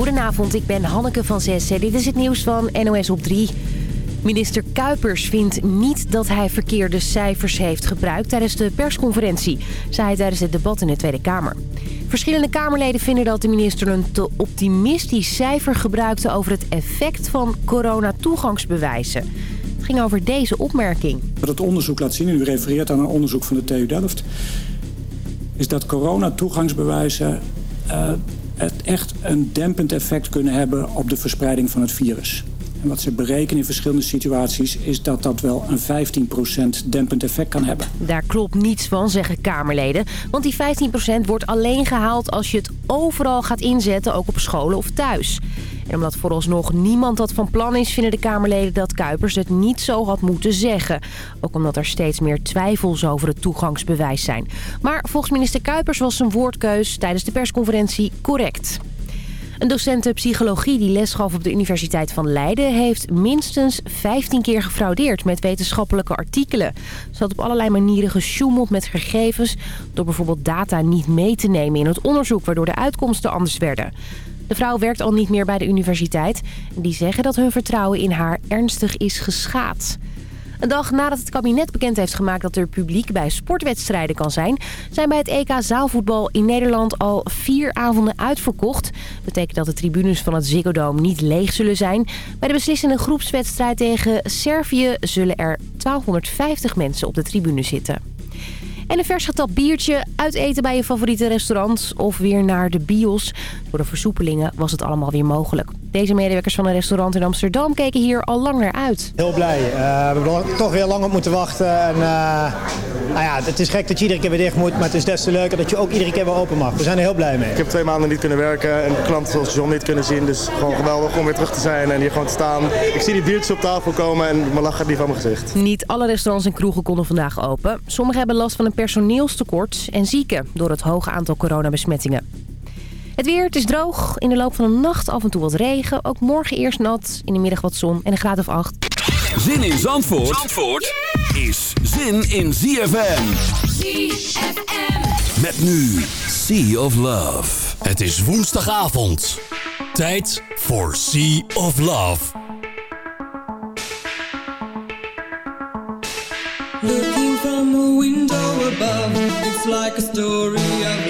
Goedenavond, ik ben Hanneke van Zessen. Dit is het nieuws van NOS op 3. Minister Kuipers vindt niet dat hij verkeerde cijfers heeft gebruikt tijdens de persconferentie, zei hij tijdens het debat in de Tweede Kamer. Verschillende Kamerleden vinden dat de minister een te optimistisch cijfer gebruikte over het effect van coronatoegangsbewijzen. Het ging over deze opmerking. Wat het onderzoek laat zien, u refereert aan een onderzoek van de TU Delft... is dat coronatoegangsbewijzen uh, echt een dempend effect kunnen hebben op de verspreiding van het virus. En wat ze berekenen in verschillende situaties is dat dat wel een 15% dempend effect kan hebben. Daar klopt niets van, zeggen Kamerleden. Want die 15% wordt alleen gehaald als je het overal gaat inzetten, ook op scholen of thuis. En omdat vooralsnog niemand dat van plan is... vinden de Kamerleden dat Kuipers het niet zo had moeten zeggen. Ook omdat er steeds meer twijfels over het toegangsbewijs zijn. Maar volgens minister Kuipers was zijn woordkeus tijdens de persconferentie correct. Een docent psychologie die les gaf op de Universiteit van Leiden... heeft minstens 15 keer gefraudeerd met wetenschappelijke artikelen. Ze had op allerlei manieren gesjoemeld met gegevens... door bijvoorbeeld data niet mee te nemen in het onderzoek... waardoor de uitkomsten anders werden. De vrouw werkt al niet meer bij de universiteit. Die zeggen dat hun vertrouwen in haar ernstig is geschaad. Een dag nadat het kabinet bekend heeft gemaakt dat er publiek bij sportwedstrijden kan zijn... zijn bij het EK zaalvoetbal in Nederland al vier avonden uitverkocht. Betekent dat de tribunes van het Ziggo Dome niet leeg zullen zijn. Bij de beslissende groepswedstrijd tegen Servië zullen er 1250 mensen op de tribune zitten. En een vers getapt biertje, uiteten bij je favoriete restaurant of weer naar de bios. Door de versoepelingen was het allemaal weer mogelijk. Deze medewerkers van een restaurant in Amsterdam keken hier al lang naar uit. Heel blij. Uh, we hebben toch weer lang op moeten wachten. En, uh, nou ja, het is gek dat je iedere keer weer dicht moet, maar het is des te leuker dat je ook iedere keer weer open mag. We zijn er heel blij mee. Ik heb twee maanden niet kunnen werken en de klanten zoals John niet kunnen zien. Dus gewoon geweldig om weer terug te zijn en hier gewoon te staan. Ik zie die biertjes op tafel komen en mijn lach gaat niet van mijn gezicht. Niet alle restaurants en kroegen konden vandaag open. Sommigen hebben last van een personeelstekort en zieken door het hoge aantal coronabesmettingen. Het weer, het is droog. In de loop van de nacht af en toe wat regen. Ook morgen eerst nat, in de middag wat zon en een graad of acht. Zin in Zandvoort, Zandvoort is zin in ZFM. ZFM. Met nu Sea of Love. Het is woensdagavond. Tijd voor Sea of Love. Looking from a window above, it's like a story of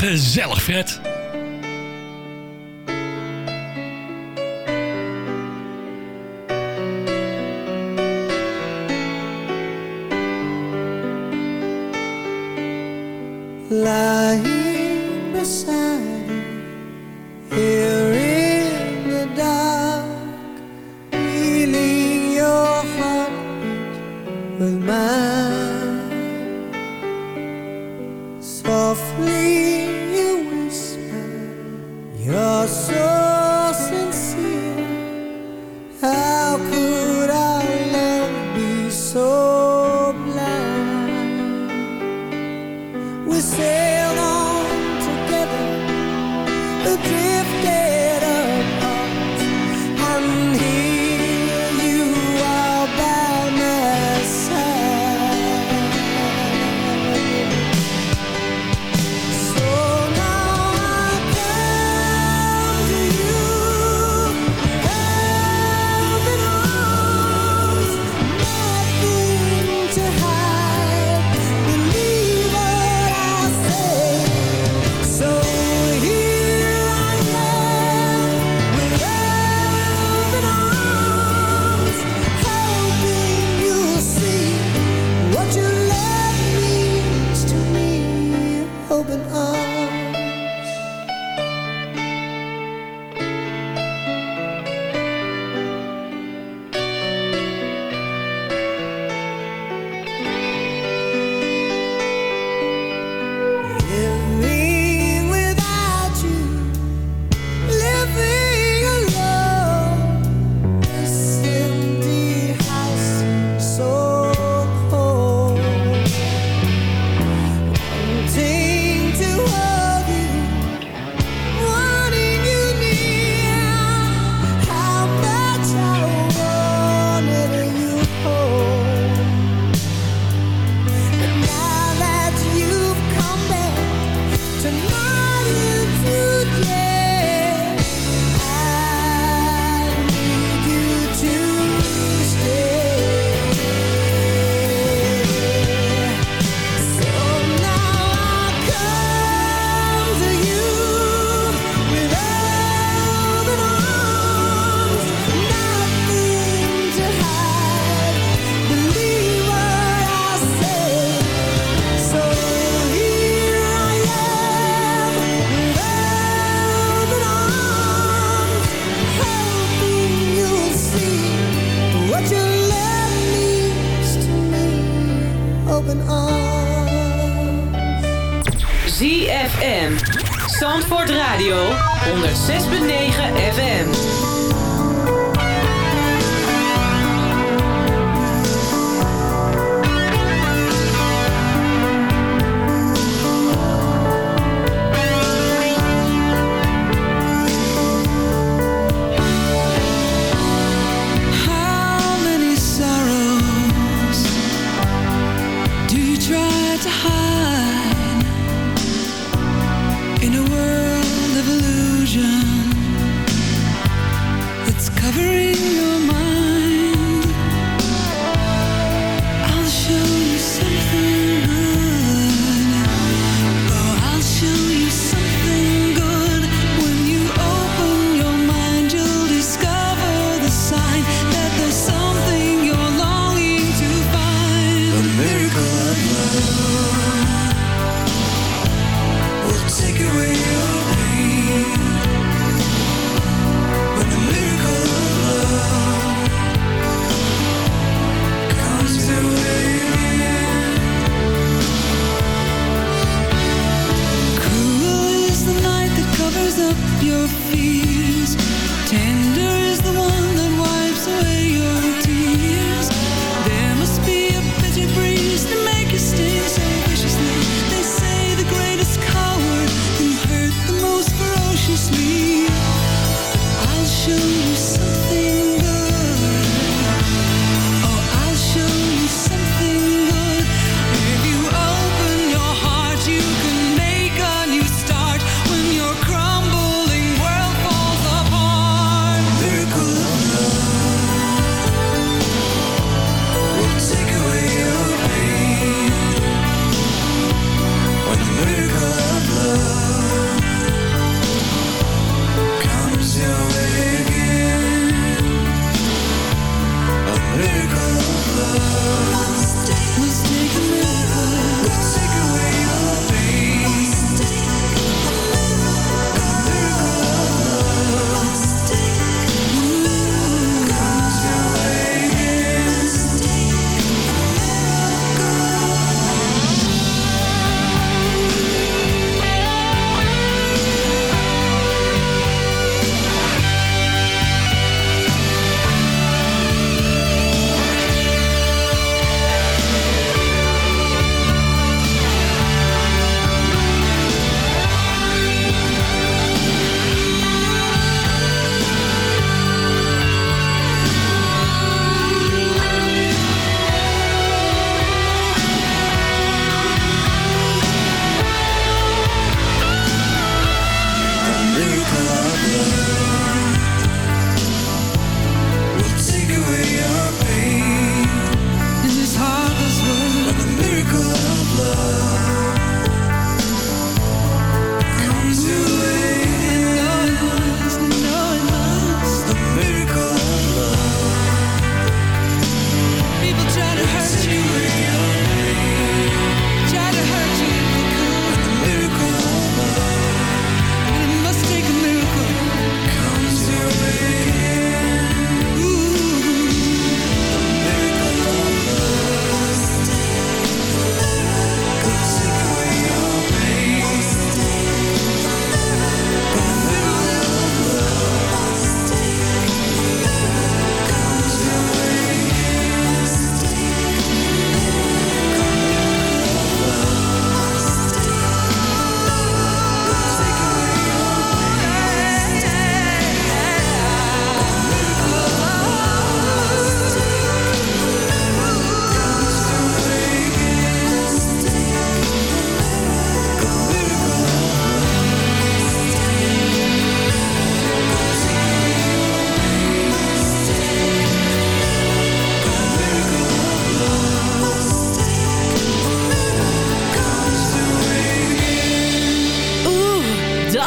Gezellig Fred.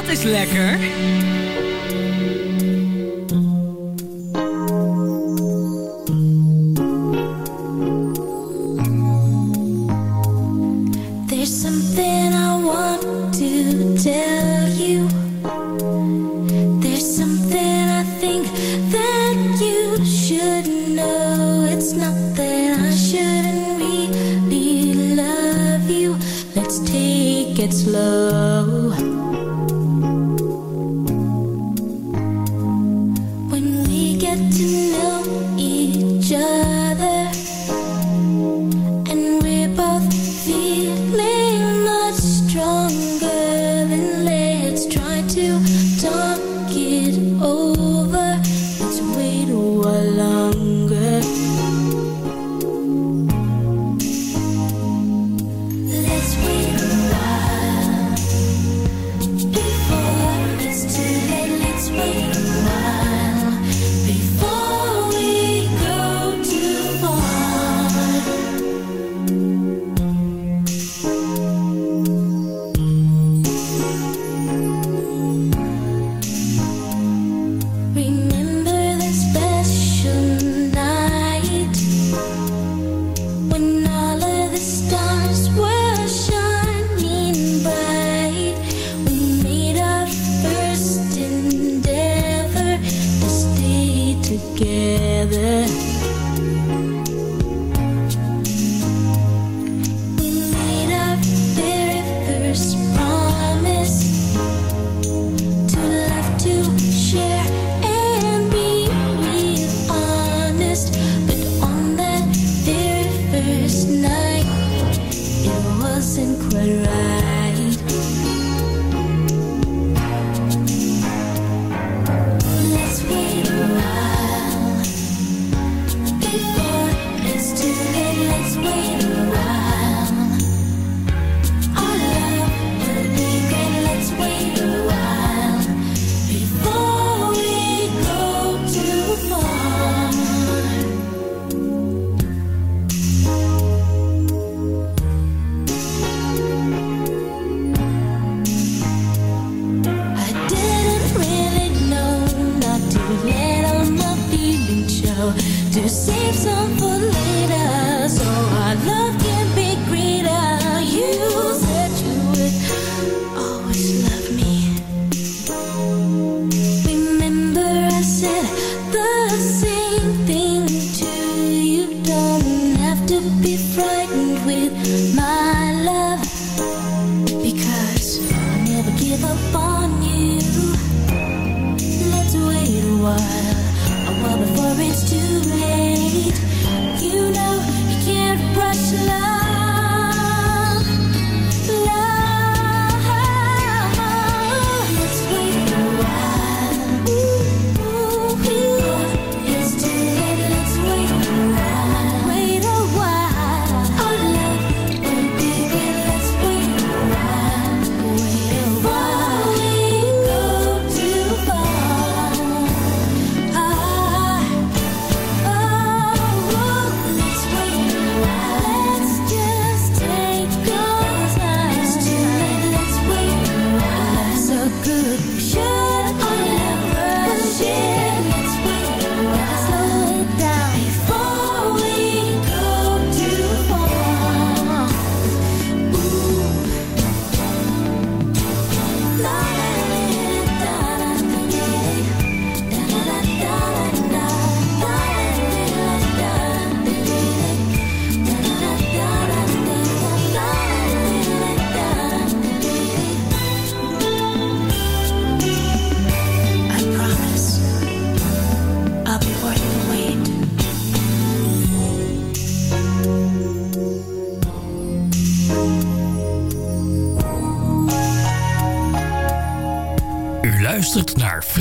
dat is lekker.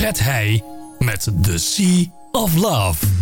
Red hij met The Sea of Love.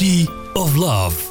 Sea of Love.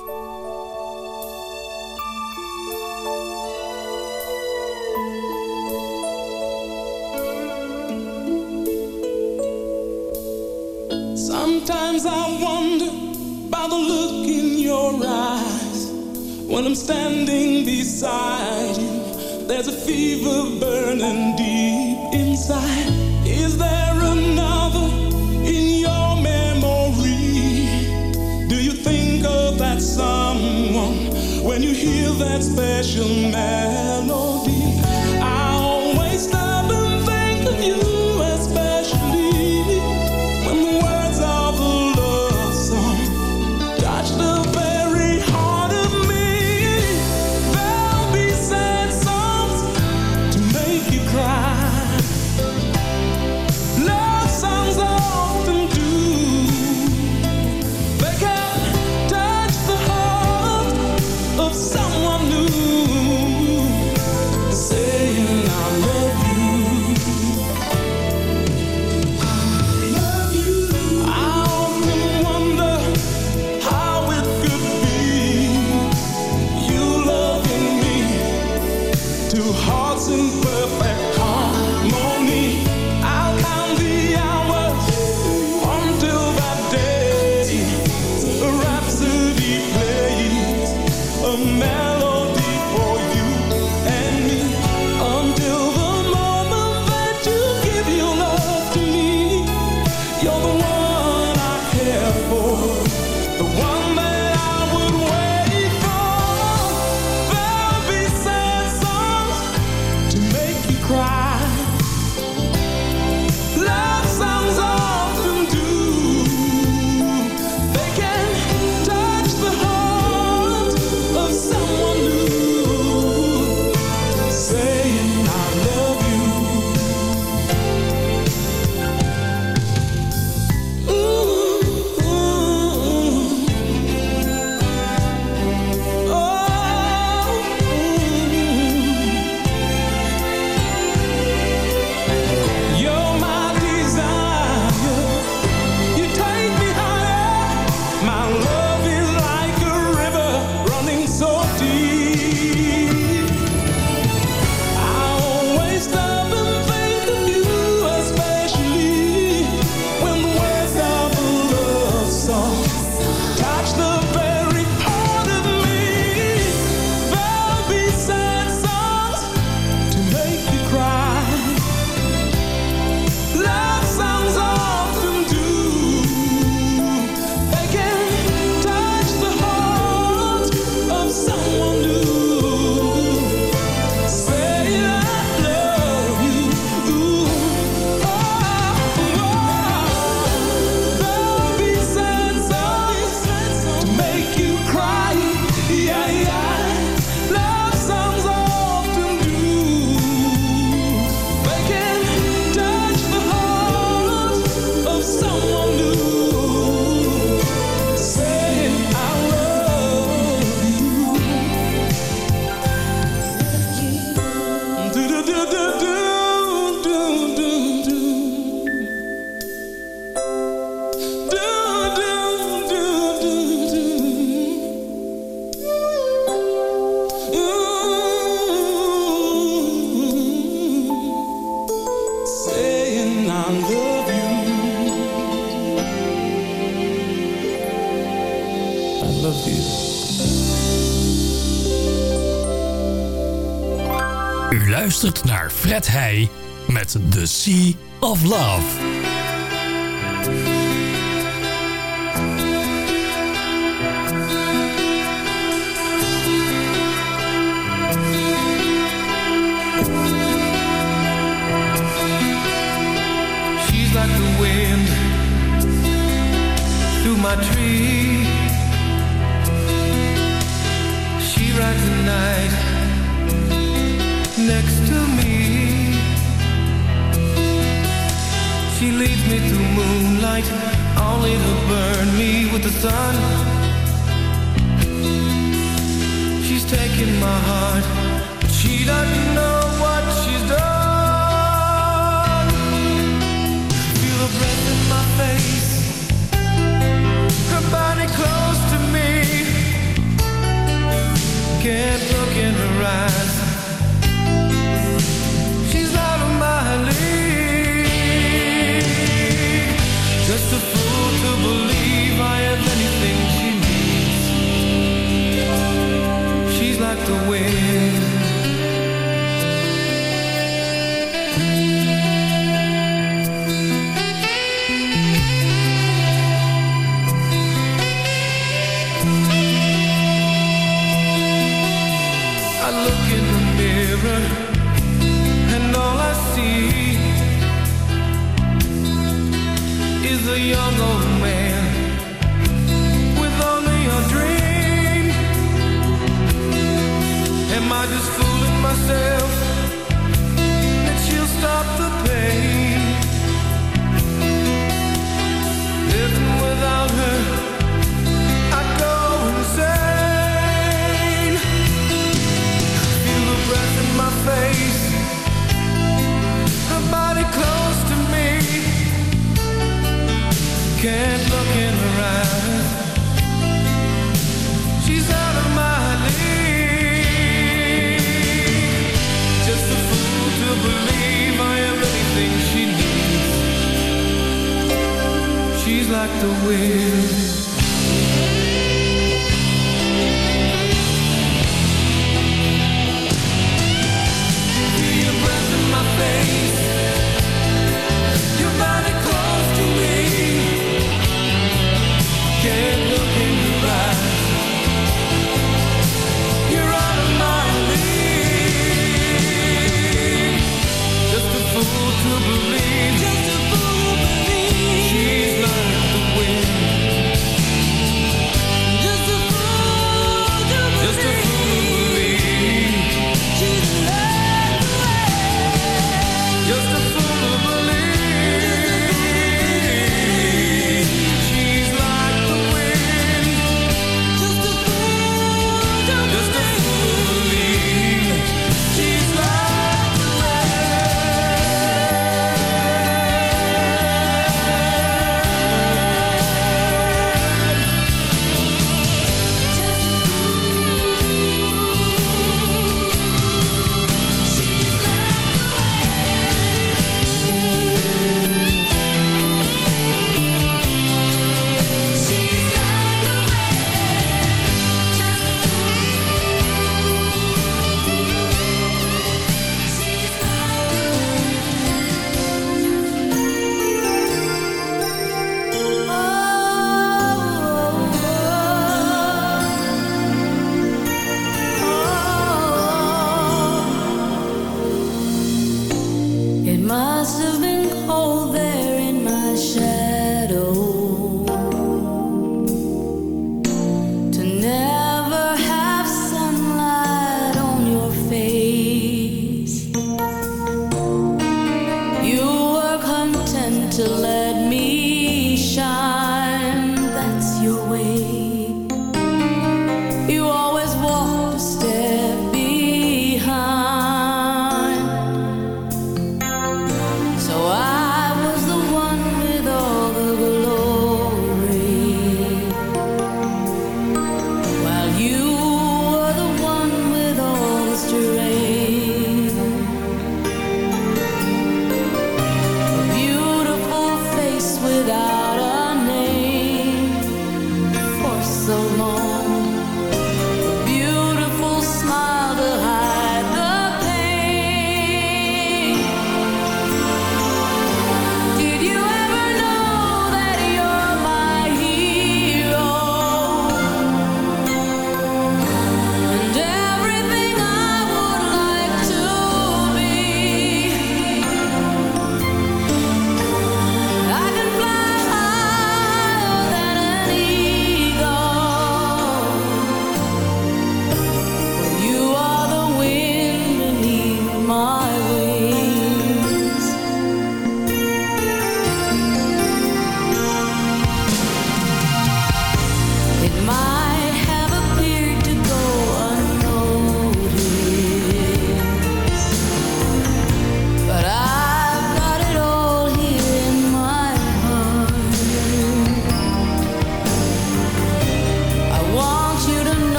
Heij met The Sea of Love. Only to burn me with the sun. She's taking my heart, but she doesn't know what she's done. Feel her breath in my face, her body close to me. Can't look in her eyes. The wind. I look in the mirror and all I see is a young old myself that she'll stop the pain? Living without her, I go insane. Feel the breath in my face, her body close to me. Can't look in her eyes. Like the wind.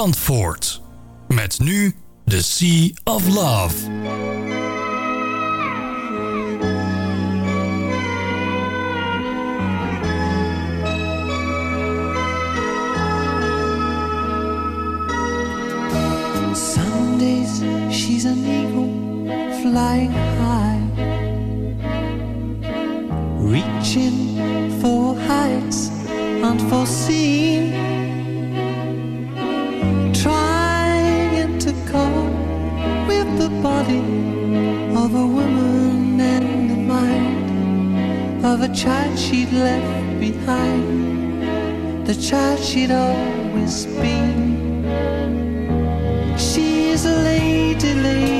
Zandvoort. Met nu The Sea of Love. She's an eagle flying high, reaching for heights unforeseen, child she'd left behind, the child she'd always been. She's a lady, lady, lady,